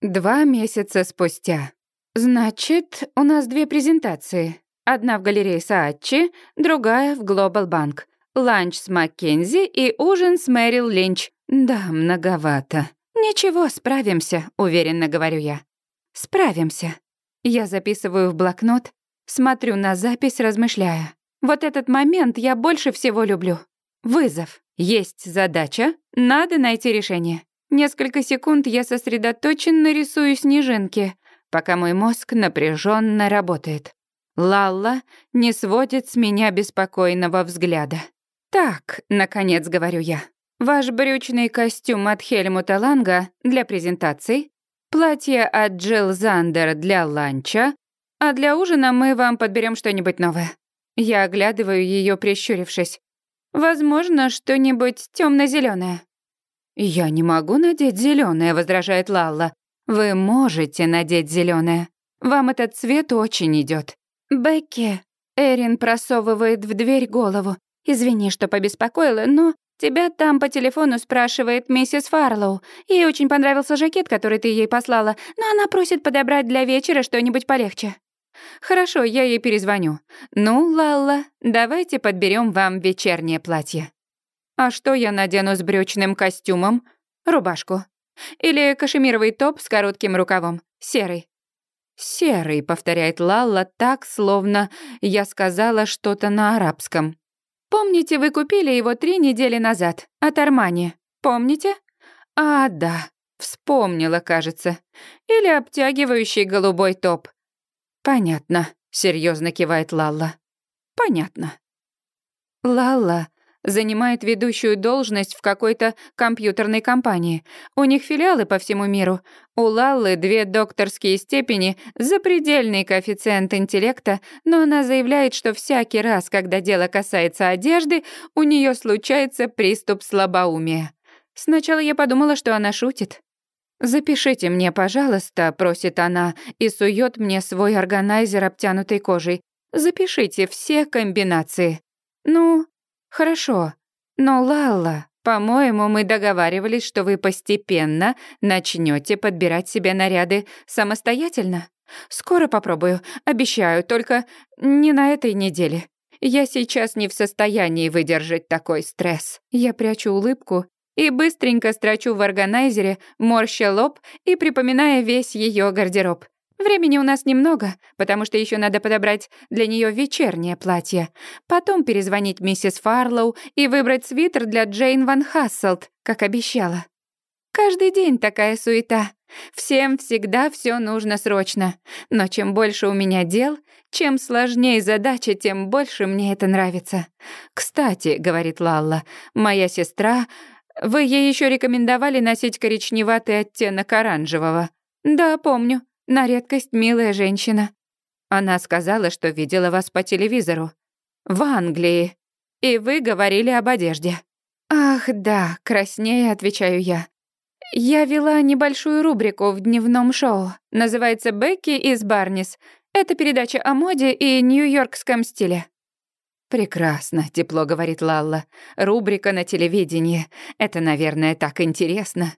Два месяца спустя. Значит, у нас две презентации. Одна в галерее Саатчи, другая в Глобал Банк. Ланч с Маккензи и ужин с Мэрил Линч. Да, многовато. Ничего, справимся, уверенно говорю я. Справимся. Я записываю в блокнот, смотрю на запись, размышляя. Вот этот момент я больше всего люблю. Вызов. Есть задача, надо найти решение. Несколько секунд я сосредоточенно рисую снежинки, пока мой мозг напряженно работает. Лалла не сводит с меня беспокойного взгляда. «Так», — наконец говорю я, — «ваш брючный костюм от Хельмута Ланга для презентаций, платье от Джилл Зандер для ланча, а для ужина мы вам подберем что-нибудь новое». Я оглядываю ее, прищурившись. «Возможно, что-нибудь темно зеленое «Я не могу надеть зеленое, возражает Лалла. «Вы можете надеть зеленое. Вам этот цвет очень идет. «Бекки», — Эрин просовывает в дверь голову. «Извини, что побеспокоила, но тебя там по телефону спрашивает миссис Фарлоу. Ей очень понравился жакет, который ты ей послала, но она просит подобрать для вечера что-нибудь полегче». «Хорошо, я ей перезвоню. Ну, Лалла, давайте подберем вам вечернее платье». А что я надену с брючным костюмом? Рубашку. Или кашемировый топ с коротким рукавом. Серый. «Серый», — повторяет Лалла так, словно я сказала что-то на арабском. «Помните, вы купили его три недели назад от Армани? Помните?» «А, да, вспомнила, кажется. Или обтягивающий голубой топ». «Понятно», — серьезно кивает Лалла. «Понятно». Лалла занимает ведущую должность в какой-то компьютерной компании. У них филиалы по всему миру. У Лаллы две докторские степени, запредельный коэффициент интеллекта, но она заявляет, что всякий раз, когда дело касается одежды, у нее случается приступ слабоумия. Сначала я подумала, что она шутит. «Запишите мне, пожалуйста», — просит она и сует мне свой органайзер обтянутой кожей. «Запишите все комбинации». «Ну, Хорошо. Но, Лалла, по-моему, мы договаривались, что вы постепенно начнете подбирать себе наряды самостоятельно. Скоро попробую, обещаю, только не на этой неделе. Я сейчас не в состоянии выдержать такой стресс. Я прячу улыбку и быстренько строчу в органайзере, морща лоб и припоминая весь ее гардероб. Времени у нас немного, потому что еще надо подобрать для нее вечернее платье. Потом перезвонить миссис Фарлоу и выбрать свитер для Джейн Ван Хасселт, как обещала. Каждый день такая суета. Всем всегда все нужно срочно. Но чем больше у меня дел, чем сложнее задача, тем больше мне это нравится. «Кстати», — говорит Лалла, — «моя сестра...» Вы ей еще рекомендовали носить коричневатый оттенок оранжевого. Да, помню. На редкость милая женщина. Она сказала, что видела вас по телевизору. В Англии. И вы говорили об одежде. Ах, да, краснее отвечаю я. Я вела небольшую рубрику в дневном шоу. Называется «Бекки из Барнис». Это передача о моде и нью-йоркском стиле. «Прекрасно», — тепло говорит Лалла. «Рубрика на телевидении. Это, наверное, так интересно».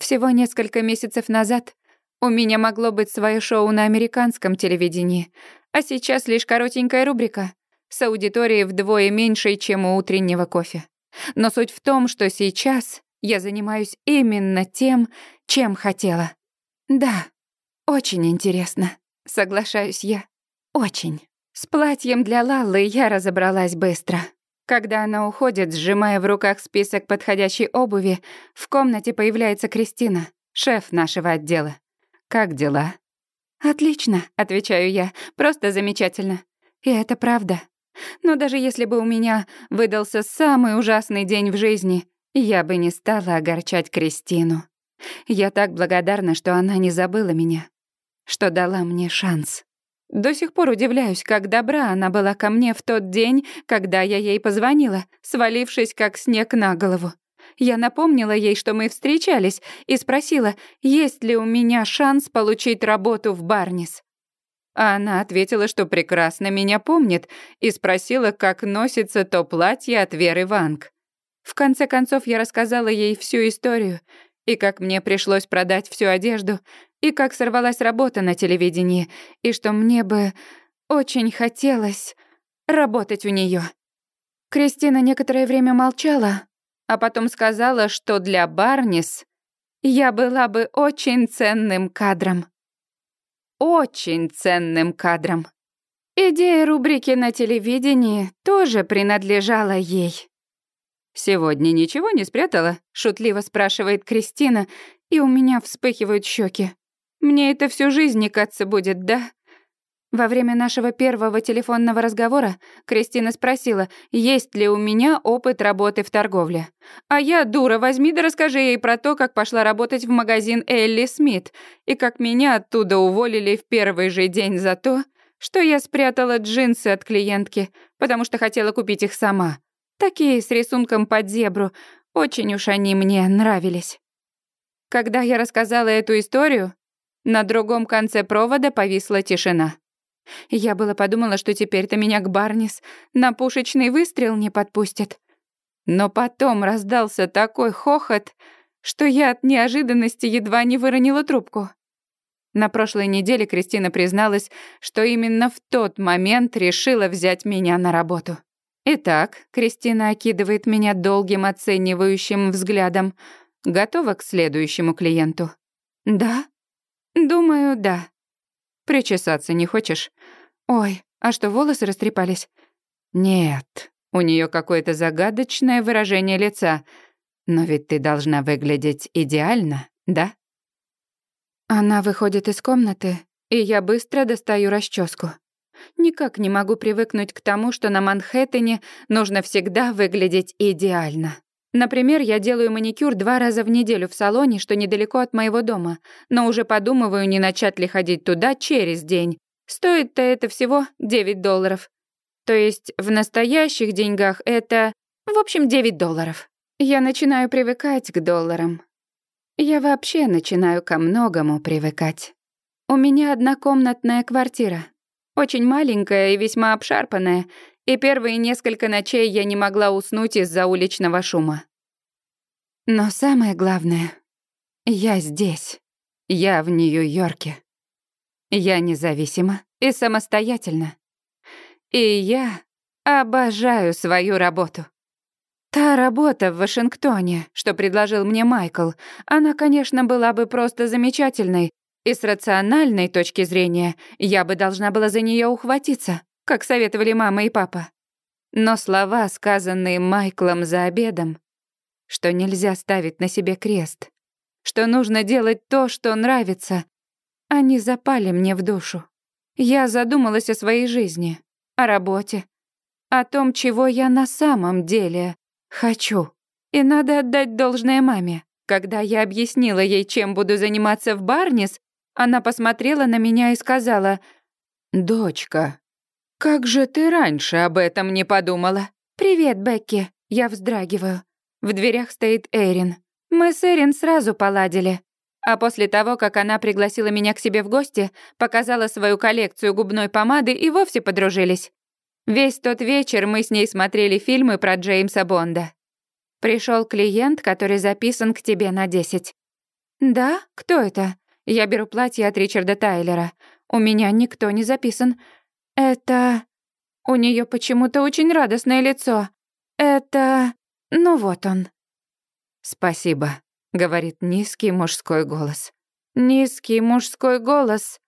Всего несколько месяцев назад у меня могло быть свое шоу на американском телевидении, а сейчас лишь коротенькая рубрика с аудиторией вдвое меньшей, чем у утреннего кофе. Но суть в том, что сейчас я занимаюсь именно тем, чем хотела. Да, очень интересно, соглашаюсь я. Очень. С платьем для Лаллы я разобралась быстро. Когда она уходит, сжимая в руках список подходящей обуви, в комнате появляется Кристина, шеф нашего отдела. Как дела?» «Отлично», — отвечаю я, — «просто замечательно. И это правда. Но даже если бы у меня выдался самый ужасный день в жизни, я бы не стала огорчать Кристину. Я так благодарна, что она не забыла меня, что дала мне шанс. До сих пор удивляюсь, как добра она была ко мне в тот день, когда я ей позвонила, свалившись как снег на голову. Я напомнила ей, что мы встречались, и спросила, есть ли у меня шанс получить работу в Барнис. Она ответила, что прекрасно меня помнит, и спросила, как носится то платье от Веры Ванг. В конце концов, я рассказала ей всю историю, И как мне пришлось продать всю одежду, и как сорвалась работа на телевидении, и что мне бы очень хотелось работать у нее. Кристина некоторое время молчала, а потом сказала, что для Барнис я была бы очень ценным кадром. Очень ценным кадром. Идея рубрики на телевидении тоже принадлежала ей. «Сегодня ничего не спрятала?» — шутливо спрашивает Кристина, и у меня вспыхивают щеки. «Мне это всю жизнь никаться будет, да?» Во время нашего первого телефонного разговора Кристина спросила, есть ли у меня опыт работы в торговле. А я, дура, возьми да расскажи ей про то, как пошла работать в магазин Элли Смит, и как меня оттуда уволили в первый же день за то, что я спрятала джинсы от клиентки, потому что хотела купить их сама. Такие с рисунком под зебру. Очень уж они мне нравились. Когда я рассказала эту историю, на другом конце провода повисла тишина. Я было подумала, что теперь-то меня к Барнис на пушечный выстрел не подпустят. Но потом раздался такой хохот, что я от неожиданности едва не выронила трубку. На прошлой неделе Кристина призналась, что именно в тот момент решила взять меня на работу. Итак, Кристина окидывает меня долгим оценивающим взглядом. Готова к следующему клиенту? Да? Думаю, да. Причесаться не хочешь? Ой, а что, волосы растрепались? Нет, у нее какое-то загадочное выражение лица. Но ведь ты должна выглядеть идеально, да? Она выходит из комнаты, и я быстро достаю расческу. Никак не могу привыкнуть к тому, что на Манхэттене нужно всегда выглядеть идеально. Например, я делаю маникюр два раза в неделю в салоне, что недалеко от моего дома, но уже подумываю, не начать ли ходить туда через день. Стоит-то это всего 9 долларов. То есть в настоящих деньгах это, в общем, 9 долларов. Я начинаю привыкать к долларам. Я вообще начинаю ко многому привыкать. У меня однокомнатная квартира. Очень маленькая и весьма обшарпанная, и первые несколько ночей я не могла уснуть из-за уличного шума. Но самое главное, я здесь. Я в Нью-Йорке. Я независима и самостоятельна. И я обожаю свою работу. Та работа в Вашингтоне, что предложил мне Майкл, она, конечно, была бы просто замечательной, и с рациональной точки зрения я бы должна была за нее ухватиться, как советовали мама и папа. Но слова, сказанные Майклом за обедом, что нельзя ставить на себе крест, что нужно делать то, что нравится, они запали мне в душу. Я задумалась о своей жизни, о работе, о том, чего я на самом деле Хочу. И надо отдать должное маме. Когда я объяснила ей, чем буду заниматься в Барнис, она посмотрела на меня и сказала, «Дочка, как же ты раньше об этом не подумала?» «Привет, Бекки». Я вздрагиваю. В дверях стоит Эрин. Мы с Эрин сразу поладили. А после того, как она пригласила меня к себе в гости, показала свою коллекцию губной помады и вовсе подружились. Весь тот вечер мы с ней смотрели фильмы про Джеймса Бонда. Пришел клиент, который записан к тебе на 10. Да? Кто это? Я беру платье от Ричарда Тайлера. У меня никто не записан. Это... У нее почему-то очень радостное лицо. Это... Ну вот он. Спасибо, говорит низкий мужской голос. Низкий мужской голос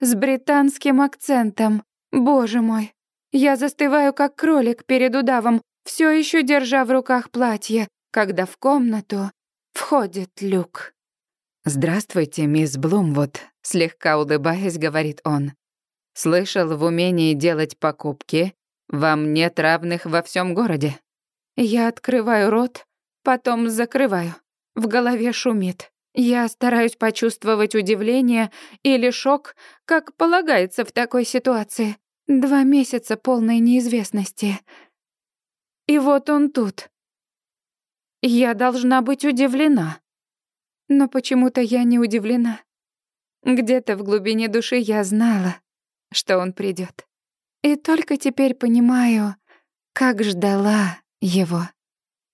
с британским акцентом. Боже мой. Я застываю, как кролик перед удавом, все еще держа в руках платье, когда в комнату входит Люк. «Здравствуйте, мисс Блумвуд», — слегка улыбаясь, говорит он. «Слышал, в умении делать покупки вам нет равных во всем городе». Я открываю рот, потом закрываю. В голове шумит. Я стараюсь почувствовать удивление или шок, как полагается в такой ситуации. Два месяца полной неизвестности. И вот он тут. Я должна быть удивлена. Но почему-то я не удивлена. Где-то в глубине души я знала, что он придет. И только теперь понимаю, как ждала его.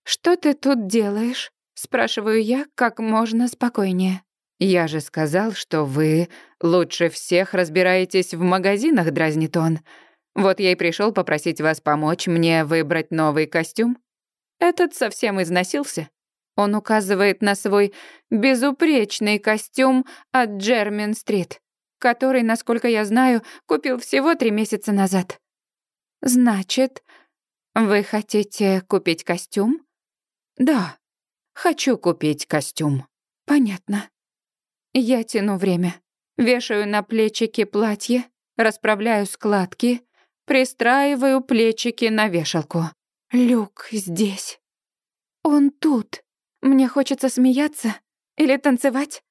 «Что ты тут делаешь?» Спрашиваю я как можно спокойнее. «Я же сказал, что вы лучше всех разбираетесь в магазинах», — дразнит он. «Вот я и пришел попросить вас помочь мне выбрать новый костюм». Этот совсем износился. Он указывает на свой безупречный костюм от Джермин-стрит, который, насколько я знаю, купил всего три месяца назад. «Значит, вы хотите купить костюм?» «Да, хочу купить костюм». «Понятно». Я тяну время. Вешаю на плечики платье, расправляю складки, пристраиваю плечики на вешалку. Люк здесь. Он тут. Мне хочется смеяться или танцевать,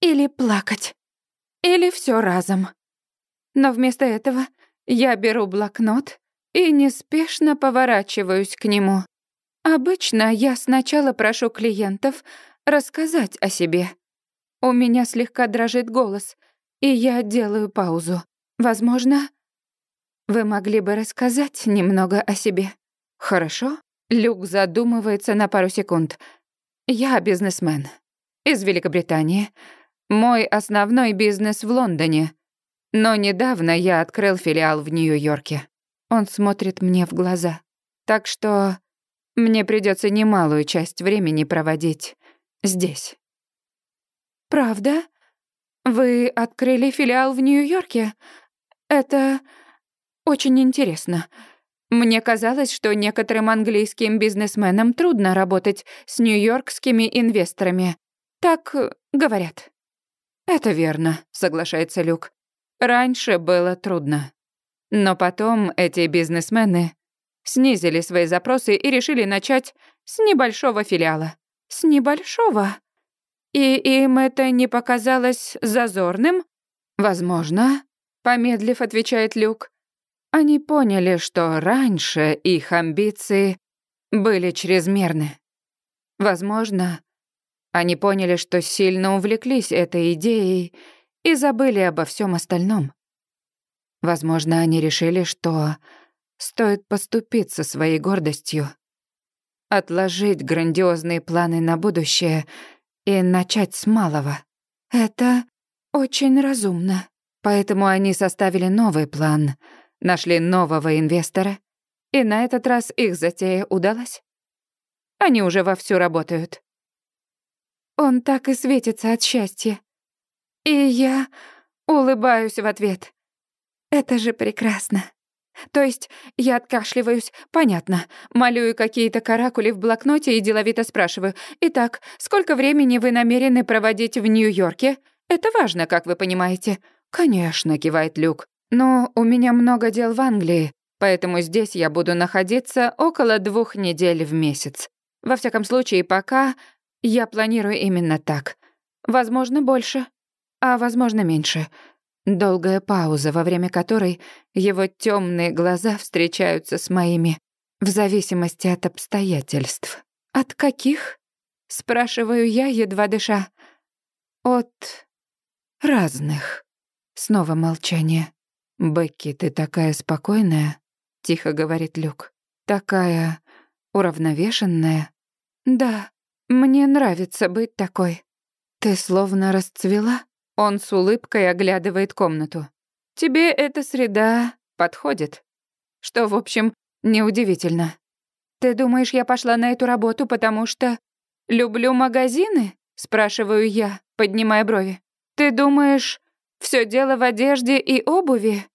или плакать, или все разом. Но вместо этого я беру блокнот и неспешно поворачиваюсь к нему. Обычно я сначала прошу клиентов рассказать о себе, у меня слегка дрожит голос, и я делаю паузу. Возможно, вы могли бы рассказать немного о себе. Хорошо? Люк задумывается на пару секунд. Я бизнесмен из Великобритании. Мой основной бизнес в Лондоне. Но недавно я открыл филиал в Нью-Йорке. Он смотрит мне в глаза. Так что мне придется немалую часть времени проводить здесь. «Правда? Вы открыли филиал в Нью-Йорке? Это очень интересно. Мне казалось, что некоторым английским бизнесменам трудно работать с нью-йоркскими инвесторами. Так говорят». «Это верно», — соглашается Люк. «Раньше было трудно. Но потом эти бизнесмены снизили свои запросы и решили начать с небольшого филиала». «С небольшого?» И им это не показалось зазорным? Возможно, помедлив, отвечает Люк. Они поняли, что раньше их амбиции были чрезмерны. Возможно, они поняли, что сильно увлеклись этой идеей и забыли обо всем остальном. Возможно, они решили, что стоит поступиться своей гордостью, отложить грандиозные планы на будущее — и начать с малого. Это очень разумно. Поэтому они составили новый план, нашли нового инвестора, и на этот раз их затея удалась. Они уже вовсю работают. Он так и светится от счастья. И я улыбаюсь в ответ. Это же прекрасно. То есть я откашливаюсь, понятно, малюю какие-то каракули в блокноте и деловито спрашиваю. «Итак, сколько времени вы намерены проводить в Нью-Йорке? Это важно, как вы понимаете». «Конечно», — кивает Люк. «Но у меня много дел в Англии, поэтому здесь я буду находиться около двух недель в месяц. Во всяком случае, пока я планирую именно так. Возможно, больше, а возможно, меньше. Долгая пауза, во время которой его темные глаза встречаются с моими, в зависимости от обстоятельств. «От каких?» — спрашиваю я, едва дыша. «От разных». Снова молчание. «Бекки, ты такая спокойная», — тихо говорит Люк. «Такая уравновешенная». «Да, мне нравится быть такой». «Ты словно расцвела?» Он с улыбкой оглядывает комнату. «Тебе эта среда подходит?» Что, в общем, неудивительно. «Ты думаешь, я пошла на эту работу, потому что люблю магазины?» Спрашиваю я, поднимая брови. «Ты думаешь, все дело в одежде и обуви?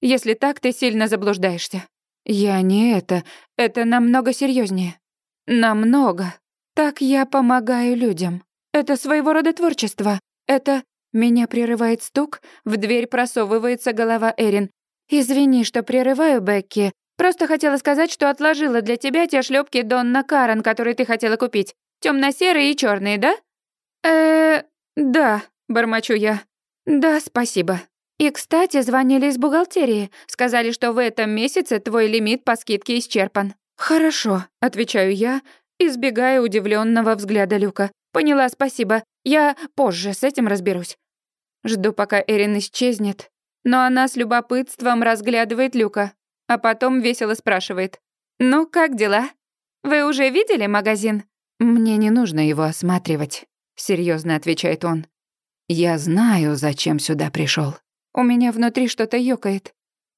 Если так, ты сильно заблуждаешься». «Я не это. Это намного серьезнее. Намного. Так я помогаю людям. Это своего рода творчество. Это меня прерывает стук, в дверь просовывается голова Эрин. «Извини, что прерываю, Бекки. Просто хотела сказать, что отложила для тебя те шлёпки Донна Карен, которые ты хотела купить. Тёмно-серые и чёрные, да?» «Э, да», — бормочу я. «Да, спасибо». «И, кстати, звонили из бухгалтерии. Сказали, что в этом месяце твой лимит по скидке исчерпан». «Хорошо», — отвечаю я, избегая удивленного взгляда Люка. «Поняла, спасибо. Я позже с этим разберусь». Жду, пока Эрин исчезнет, но она с любопытством разглядывает Люка, а потом весело спрашивает. «Ну, как дела? Вы уже видели магазин?» «Мне не нужно его осматривать», — серьезно отвечает он. «Я знаю, зачем сюда пришел. У меня внутри что-то ёкает.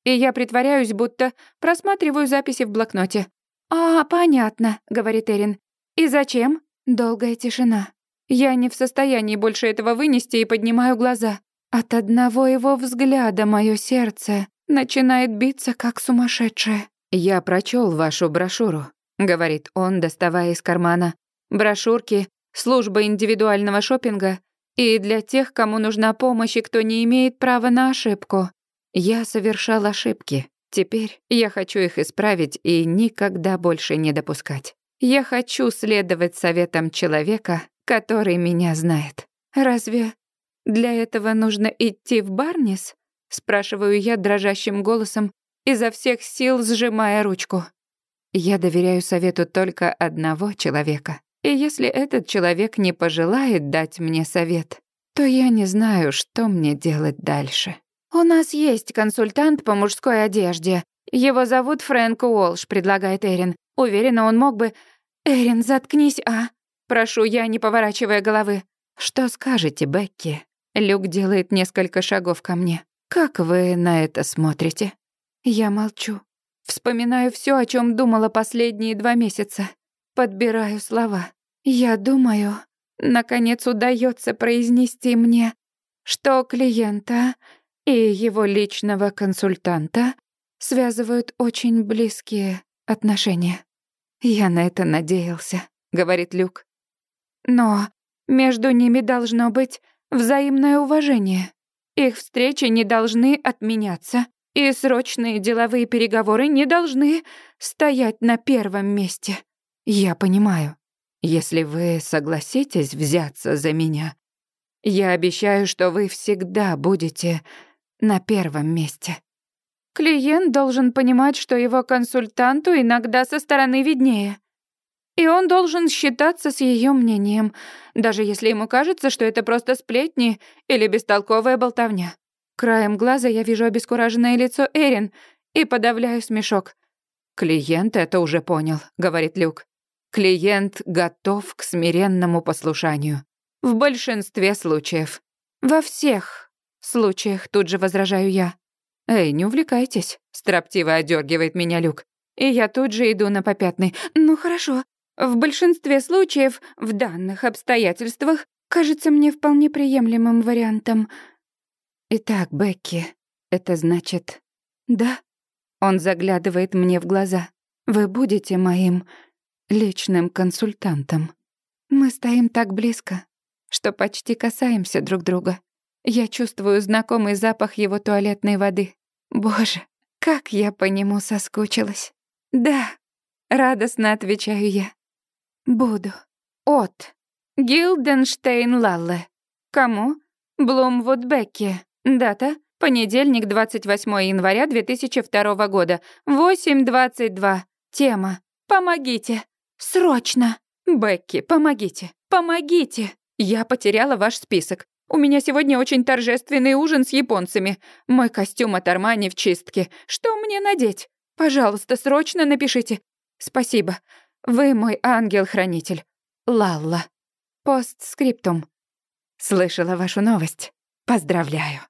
И я притворяюсь, будто просматриваю записи в блокноте. «А, понятно», — говорит Эрин. «И зачем?» Долгая тишина. Я не в состоянии больше этого вынести и поднимаю глаза. От одного его взгляда мое сердце начинает биться, как сумасшедшее. «Я прочел вашу брошюру», — говорит он, доставая из кармана. «Брошюрки, служба индивидуального шопинга и для тех, кому нужна помощь и кто не имеет права на ошибку. Я совершал ошибки. Теперь я хочу их исправить и никогда больше не допускать. Я хочу следовать советам человека, который меня знает. Разве для этого нужно идти в Барнис? Спрашиваю я дрожащим голосом, изо всех сил сжимая ручку. Я доверяю совету только одного человека. И если этот человек не пожелает дать мне совет, то я не знаю, что мне делать дальше. «У нас есть консультант по мужской одежде. Его зовут Фрэнк Уолш», — предлагает Эрин. «Уверена, он мог бы...» «Эрин, заткнись, а?» Прошу я, не поворачивая головы. «Что скажете, Бекки?» Люк делает несколько шагов ко мне. «Как вы на это смотрите?» Я молчу. Вспоминаю все, о чем думала последние два месяца. Подбираю слова. Я думаю, наконец удается произнести мне, что клиента и его личного консультанта связывают очень близкие отношения. Я на это надеялся, говорит Люк. Но между ними должно быть взаимное уважение. Их встречи не должны отменяться, и срочные деловые переговоры не должны стоять на первом месте. Я понимаю. Если вы согласитесь взяться за меня, я обещаю, что вы всегда будете на первом месте. Клиент должен понимать, что его консультанту иногда со стороны виднее. И он должен считаться с ее мнением, даже если ему кажется, что это просто сплетни или бестолковая болтовня. Краем глаза я вижу обескураженное лицо Эрин и подавляю смешок. «Клиент это уже понял», — говорит Люк. «Клиент готов к смиренному послушанию. В большинстве случаев. Во всех случаях, тут же возражаю я. «Эй, не увлекайтесь», — строптиво одергивает меня Люк. И я тут же иду на попятный. «Ну хорошо. В большинстве случаев, в данных обстоятельствах, кажется мне вполне приемлемым вариантом. Итак, Бекки, это значит... Да? Он заглядывает мне в глаза. Вы будете моим личным консультантом. Мы стоим так близко, что почти касаемся друг друга. Я чувствую знакомый запах его туалетной воды. Боже, как я по нему соскучилась. Да, радостно отвечаю я. Буду. От. Гилденштейн Лалле. Кому? Блумвуд Бекки. Дата? Понедельник, 28 января 2002 года. 8.22. Тема. Помогите. Срочно. Бекки, помогите. Помогите. Я потеряла ваш список. У меня сегодня очень торжественный ужин с японцами. Мой костюм от Армани в чистке. Что мне надеть? Пожалуйста, срочно напишите. Спасибо. Вы мой ангел-хранитель. Лалла. Постскриптум. Слышала вашу новость. Поздравляю.